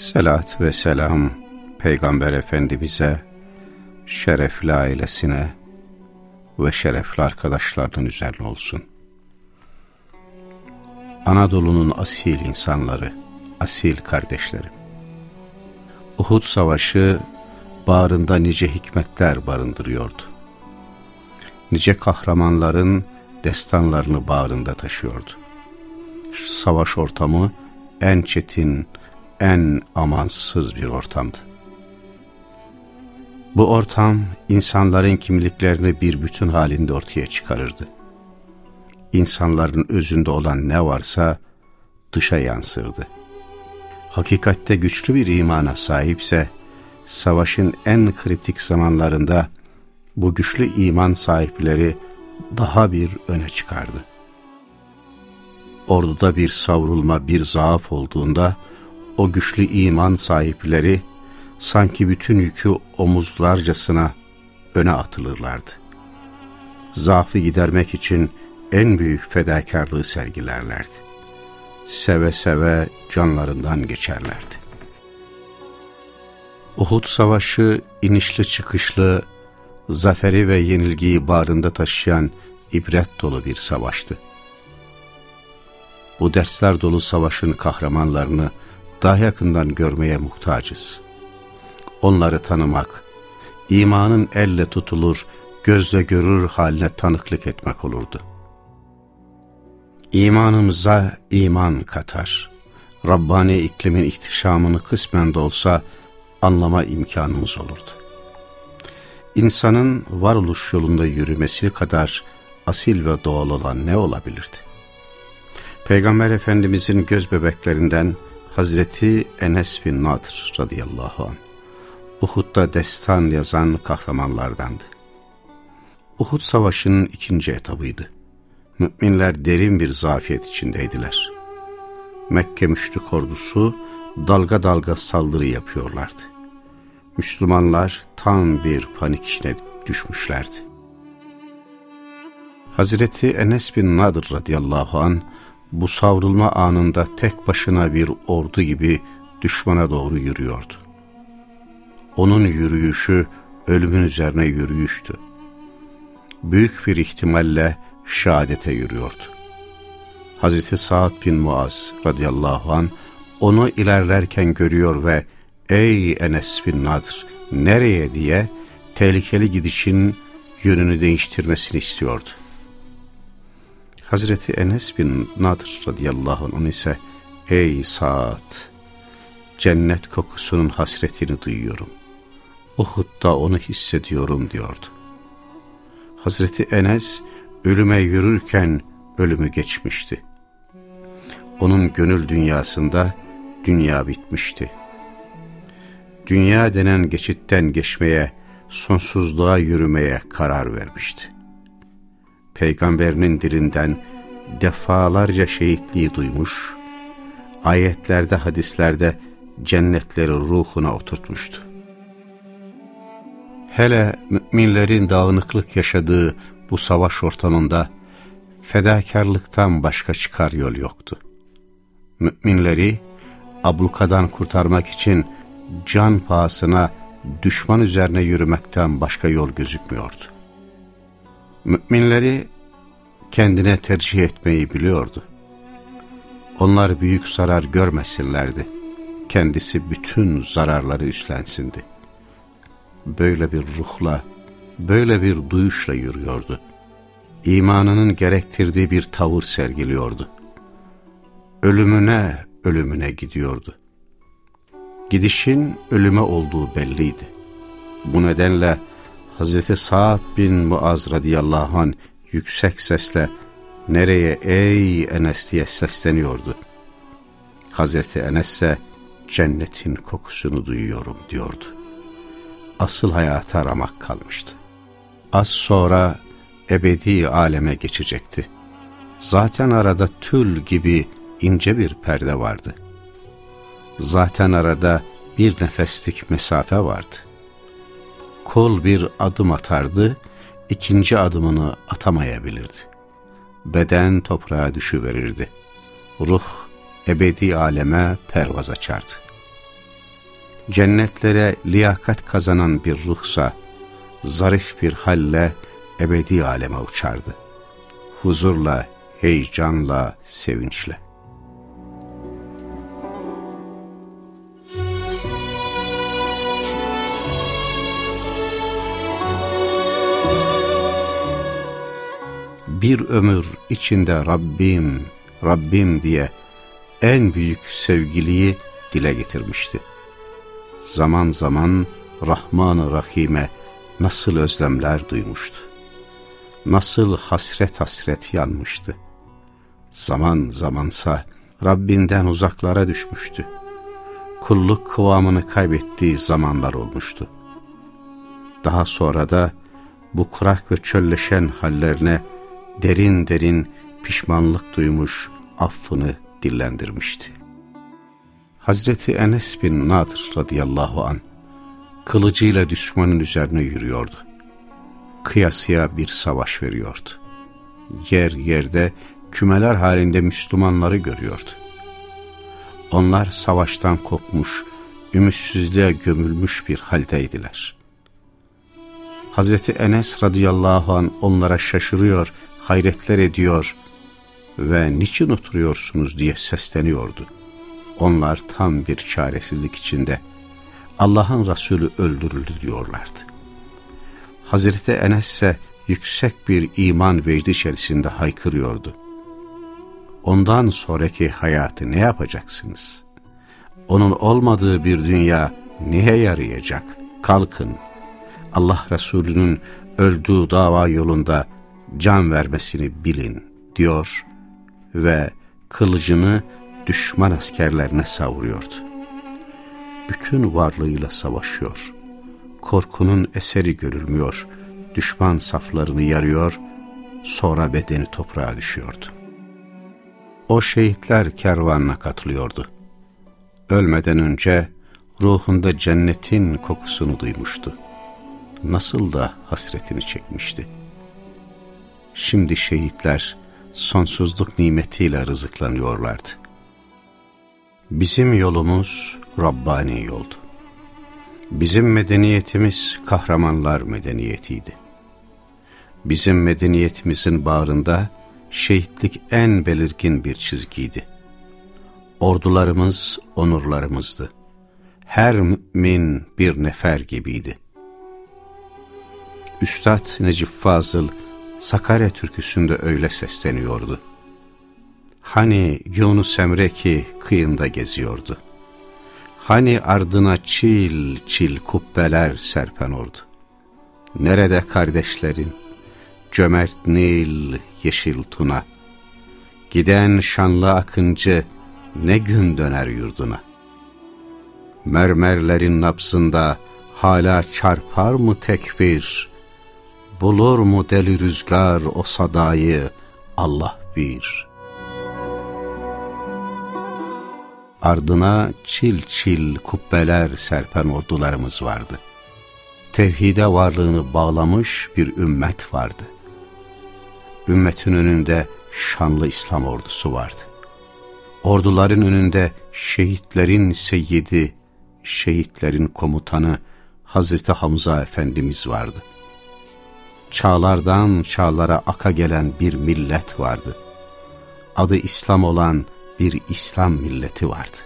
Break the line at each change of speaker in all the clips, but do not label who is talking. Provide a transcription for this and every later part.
Selat ve selam Peygamber Efendimiz'e, şerefli ailesine ve şerefli arkadaşlarının üzerine olsun. Anadolu'nun asil insanları, asil kardeşlerim. Uhud Savaşı bağrında nice hikmetler barındırıyordu. Nice kahramanların destanlarını bağrında taşıyordu. Savaş ortamı en çetin, en amansız bir ortamdı. Bu ortam insanların kimliklerini bir bütün halinde ortaya çıkarırdı. İnsanların özünde olan ne varsa dışa yansırdı. Hakikatte güçlü bir imana sahipse, savaşın en kritik zamanlarında bu güçlü iman sahipleri daha bir öne çıkardı. Orduda bir savrulma, bir zaaf olduğunda o güçlü iman sahipleri sanki bütün yükü omuzlarcasına öne atılırlardı. Zaafı gidermek için en büyük fedakarlığı sergilerlerdi. Seve seve canlarından geçerlerdi. Uhud Savaşı inişli çıkışlı, zaferi ve yenilgiyi bağrında taşıyan ibret dolu bir savaştı. Bu dersler dolu savaşın kahramanlarını daha yakından görmeye muhtacız. Onları tanımak, imanın elle tutulur, gözle görür haline tanıklık etmek olurdu. İmanımıza iman katar. Rabbani iklimin ihtişamını kısmen de olsa anlama imkanımız olurdu. İnsanın varoluş yolunda yürümesi kadar asil ve doğal olan ne olabilirdi? Peygamber Efendimizin göz bebeklerinden Hazreti Enes bin Nadir radıyallahu anh, Uhud'da destan yazan kahramanlardandı. Uhud Savaşı'nın ikinci etabıydı. Müminler derin bir zafiyet içindeydiler. Mekke müşrik ordusu dalga dalga saldırı yapıyorlardı. Müslümanlar tam bir panik içine düşmüşlerdi. Hazreti Enes bin Nadir radıyallahu an bu savrulma anında tek başına bir ordu gibi düşmana doğru yürüyordu. Onun yürüyüşü ölümün üzerine yürüyüştü. Büyük bir ihtimalle şehadete yürüyordu. Hazreti Sa'd bin Muaz radıyallahu an onu ilerlerken görüyor ve ''Ey Enes bin Nadir, nereye?'' diye tehlikeli gidişin yönünü değiştirmesini istiyordu. Hazreti Enes bin Nadir radıyallahu anh ise ''Ey Sa'd, cennet kokusunun hasretini duyuyorum. Uhud'da onu hissediyorum.'' diyordu. Hazreti Enes ölüme yürürken ölümü geçmişti. Onun gönül dünyasında dünya bitmişti. Dünya denen geçitten geçmeye, sonsuzluğa yürümeye karar vermişti. Peygamberinin dilinden defalarca şehitliği duymuş, ayetlerde, hadislerde cennetleri ruhuna oturtmuştu. Hele müminlerin dağınıklık yaşadığı bu savaş ortamında fedakarlıktan başka çıkar yol yoktu. Müminleri ablukadan kurtarmak için can pahasına düşman üzerine yürümekten başka yol gözükmüyordu. Müminleri kendine tercih etmeyi biliyordu. Onlar büyük zarar görmesinlerdi. Kendisi bütün zararları üstlensindi. Böyle bir ruhla, böyle bir duyuşla yürüyordu. İmanının gerektirdiği bir tavır sergiliyordu. Ölümüne, ölümüne gidiyordu. Gidişin ölüme olduğu belliydi. Bu nedenle Hazreti Sa'd bin Muaz radıyallahu an yüksek sesle nereye ey Enes diye sesleniyordu. Hazreti Enes ise cennetin kokusunu duyuyorum diyordu. Asıl hayatı aramak kalmıştı. Az sonra ebedi aleme geçecekti. Zaten arada tül gibi ince bir perde vardı. Zaten arada bir nefeslik mesafe vardı. Kol bir adım atardı, ikinci adımını atamayabilirdi. Beden toprağa düşüverirdi. Ruh ebedi aleme pervaz açardı. Cennetlere liyakat kazanan bir ruhsa, zarif bir halle ebedi aleme uçardı. Huzurla, heyecanla, sevinçle. Bir ömür içinde Rabbim, Rabbim diye en büyük sevgiliyi dile getirmişti. Zaman zaman Rahman-ı Rahim'e nasıl özlemler duymuştu. Nasıl hasret hasret yanmıştı. Zaman zamansa Rabbinden uzaklara düşmüştü. Kulluk kıvamını kaybettiği zamanlar olmuştu. Daha sonra da bu kurak ve çölleşen hallerine derin derin pişmanlık duymuş, affını dillendirmişti. Hazreti Enes bin Nadir radıyallahu an kılıcıyla düşmanın üzerine yürüyordu. Kıyasıya bir savaş veriyordu. Yer yerde kümeler halinde Müslümanları görüyordu. Onlar savaştan kopmuş, ümitsizliğe gömülmüş bir haldeydiler. Hazreti Enes radıyallahu an onlara şaşırıyor, hayretler ediyor ve niçin oturuyorsunuz diye sesleniyordu. Onlar tam bir çaresizlik içinde Allah'ın Resulü öldürüldü diyorlardı. Hazreti Enes ise yüksek bir iman vecdi içerisinde haykırıyordu. Ondan sonraki hayatı ne yapacaksınız? Onun olmadığı bir dünya neye yarayacak? Kalkın, Allah Resulü'nün öldüğü dava yolunda can vermesini bilin diyor ve kılıcını düşman askerlerine savuruyordu. Bütün varlığıyla savaşıyor. Korkunun eseri görülmüyor. Düşman saflarını yarıyor, sonra bedeni toprağa düşüyordu. O şehitler kervanına katılıyordu. Ölmeden önce ruhunda cennetin kokusunu duymuştu. Nasıl da hasretini çekmişti. Şimdi şehitler sonsuzluk nimetiyle rızıklanıyorlardı. Bizim yolumuz Rabbani yoldu. Bizim medeniyetimiz kahramanlar medeniyetiydi. Bizim medeniyetimizin bağrında şehitlik en belirgin bir çizgiydi. Ordularımız onurlarımızdı. Her mümin bir nefer gibiydi. Üstad Necip Fazıl Sakarya türküsünde öyle sesleniyordu. Hani Yunus Emre ki kıyında geziyordu. Hani ardına çil çil kubbeler serpen ordu. Nerede kardeşlerin? Cömert Nil, yeşil tuna. Giden şanlı akıncı ne gün döner yurduna. Mermerlerin nabzında hala çarpar mı tekbir? Bulur mu deli rüzgar o sadayı Allah bir. Ardına çil çil kubbeler serpen ordularımız vardı. Tevhide varlığını bağlamış bir ümmet vardı. Ümmetin önünde şanlı İslam ordusu vardı. Orduların önünde şehitlerin seyyidi, şehitlerin komutanı Hazreti Hamza Efendimiz vardı çağlardan çağlara aka gelen bir millet vardı. Adı İslam olan bir İslam milleti vardı.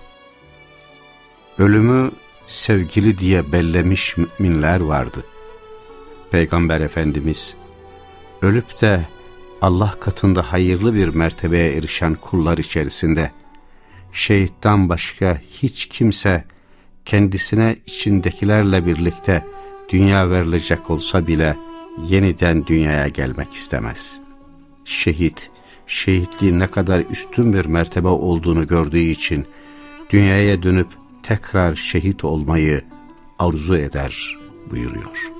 Ölümü sevgili diye bellemiş müminler vardı. Peygamber Efendimiz, ölüp de Allah katında hayırlı bir mertebeye erişen kullar içerisinde, şehitten başka hiç kimse kendisine içindekilerle birlikte dünya verilecek olsa bile, yeniden dünyaya gelmek istemez. Şehit, şehitliğin ne kadar üstün bir mertebe olduğunu gördüğü için dünyaya dönüp tekrar şehit olmayı arzu eder buyuruyor.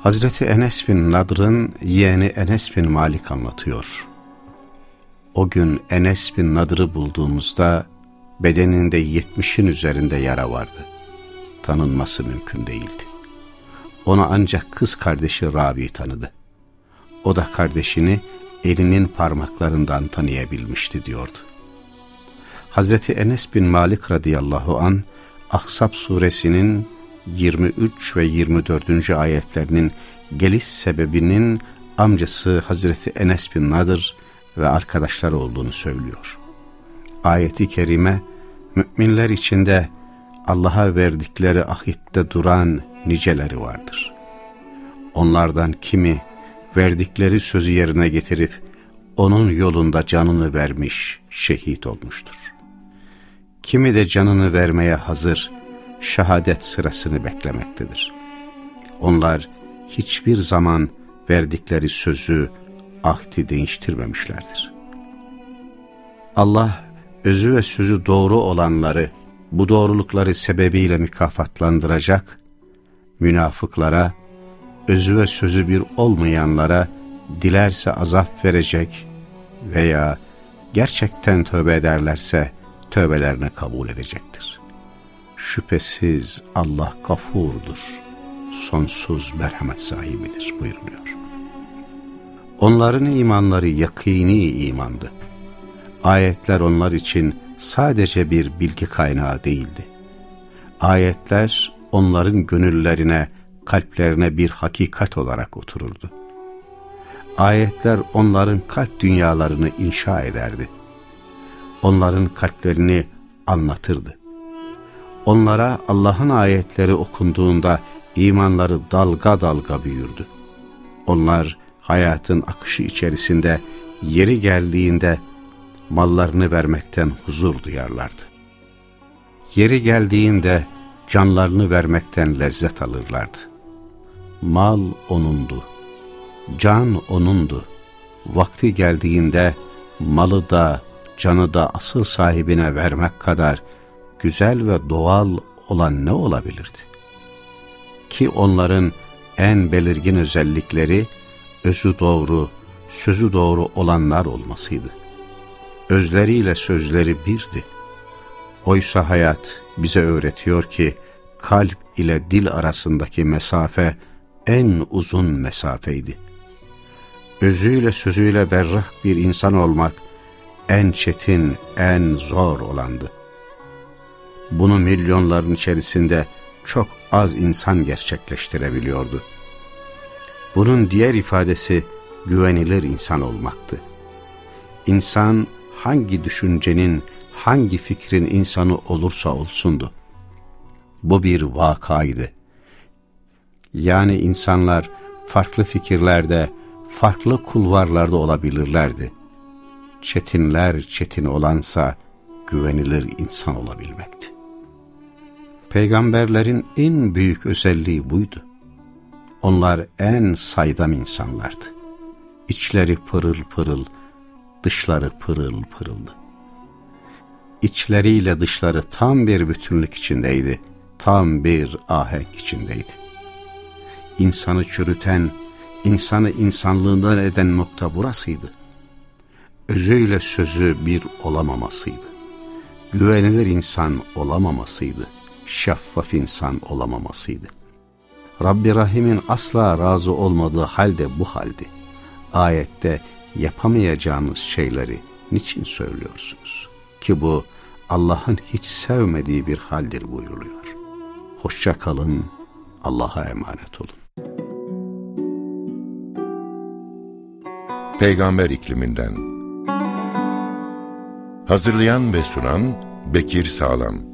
Hazreti Enes bin Nadr'ın yeğeni Enes bin Malik anlatıyor. O gün Enes bin Nadr'ı bulduğumuzda bedeninde yetmişin üzerinde yara vardı. Tanınması mümkün değildi. Onu ancak kız kardeşi Rabi tanıdı. O da kardeşini elinin parmaklarından tanıyabilmişti diyordu. Hazreti Enes bin Malik radıyallahu an Ahzab suresinin 23 ve 24. ayetlerinin geliş sebebinin amcası Hazreti Enes bin Nadır ve arkadaşları olduğunu söylüyor. Ayeti kerime müminler içinde Allah'a verdikleri ahitte duran niceleri vardır. Onlardan kimi verdikleri sözü yerine getirip onun yolunda canını vermiş, şehit olmuştur. Kimi de canını vermeye hazır, şehadet sırasını beklemektedir. Onlar hiçbir zaman verdikleri sözü, ahdi değiştirmemişlerdir. Allah özü ve sözü doğru olanları bu doğrulukları sebebiyle mükafatlandıracak, münafıklara, özü ve sözü bir olmayanlara dilerse azap verecek veya gerçekten tövbe ederlerse tövbelerini kabul edecektir. Şüphesiz Allah gafurdur, sonsuz merhamet sahibidir buyuruluyor. Onların imanları yakini imandı. Ayetler onlar için sadece bir bilgi kaynağı değildi. Ayetler onların gönüllerine, kalplerine bir hakikat olarak otururdu. Ayetler onların kalp dünyalarını inşa ederdi. Onların kalplerini anlatırdı. Onlara Allah'ın ayetleri okunduğunda imanları dalga dalga büyürdü. Onlar hayatın akışı içerisinde yeri geldiğinde mallarını vermekten huzur duyarlardı. Yeri geldiğinde canlarını vermekten lezzet alırlardı. Mal onundu, can onundu. Vakti geldiğinde malı da canı da asıl sahibine vermek kadar güzel ve doğal olan ne olabilirdi? Ki onların en belirgin özellikleri özü doğru, sözü doğru olanlar olmasıydı. Özleriyle sözleri birdi. Oysa hayat bize öğretiyor ki kalp ile dil arasındaki mesafe en uzun mesafeydi. Özüyle sözüyle berrak bir insan olmak en çetin, en zor olandı. Bunu milyonların içerisinde çok az insan gerçekleştirebiliyordu. Bunun diğer ifadesi güvenilir insan olmaktı. İnsan hangi düşüncenin, hangi fikrin insanı olursa olsundu. Bu bir vakaydı. Yani insanlar farklı fikirlerde, farklı kulvarlarda olabilirlerdi. Çetinler çetin olansa güvenilir insan olabilmekti. Peygamberlerin en büyük özelliği buydu. Onlar en saydam insanlardı. İçleri pırıl pırıl, dışları pırıl pırıldı. İçleriyle dışları tam bir bütünlük içindeydi, tam bir ahenk içindeydi. İnsanı çürüten, insanı insanlığından eden nokta burasıydı. Özüyle sözü bir olamamasıydı. Güvenilir insan olamamasıydı. Şeffaf insan olamamasıydı. Rabbi Rahim'in asla razı olmadığı halde bu halde. Ayette yapamayacağınız şeyleri niçin söylüyorsunuz? Ki bu Allah'ın hiç sevmediği bir haldir buyuruluyor. Hoşça kalın, Allah'a emanet olun.
Peygamber ikliminden Hazırlayan ve sunan Bekir Sağlam